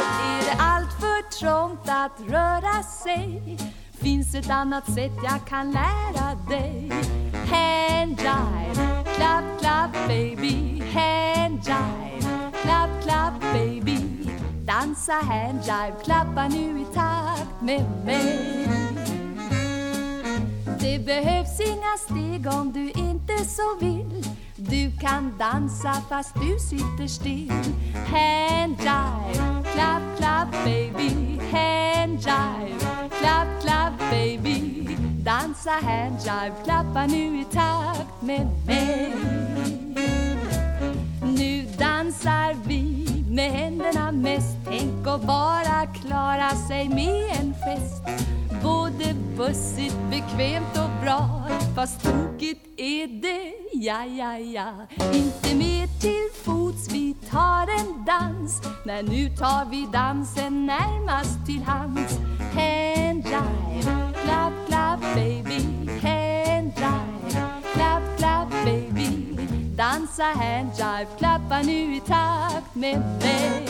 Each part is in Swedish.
Är det alltför trångt att röra sig? Finns ett annat sätt jag kan lära dig? Hand jive, clap clap baby. Hand jive, clap clap baby. Dansa hand jive, klappa nu i takt med mig. Det behövs inga steg om du inte så vill. Du kan dansa fast du sitter still. Hand jive, clap clap baby Hand jive, clap clap baby Dansa hand jive, klappa nu i takt med mig. Nu dansar vi med händerna mest. Tänk att bara klara sig med en fest. Både bussigt, bekvämt och bra. Fast tokigt är det, ja, ja, ja. Inte mer till fots, vi dans. Men nu tar vi dansen närmast till hands. Hand jive, clap, clap baby. Hand jive, clap, clap baby. Dansa hand jive, klappa nu i takt med mig.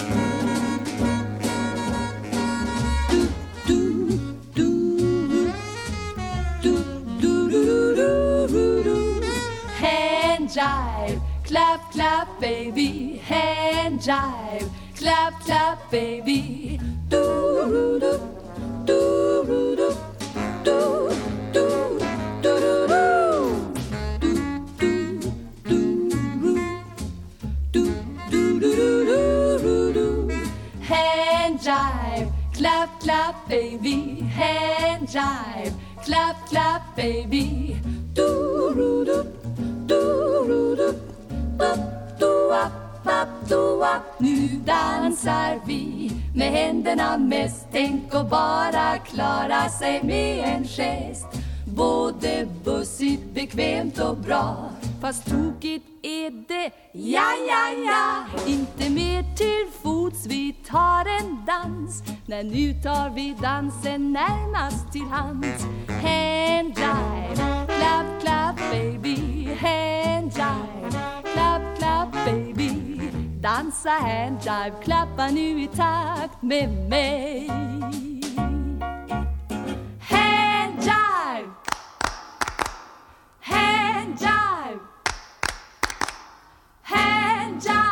Hand jive, clap, clap, baby. Hand jive, clap, clap, baby. Do do do do do do do do do do. do. Hand jive, clap, clap, baby. Hand jive, clap, clap, baby. Do do do do do Nu dansar vi med händerna mest. Tänk att bara klara sig med en gest. Både bussigt, bekvämt och bra. Fast tokigt är det, ja, ja, ja. Inte mer till fots, vi tar en dans. När nu tar vi dansen närmast till hands. baby Dansa handjive, klappa nu i takt med mig Handjive! Hand jive.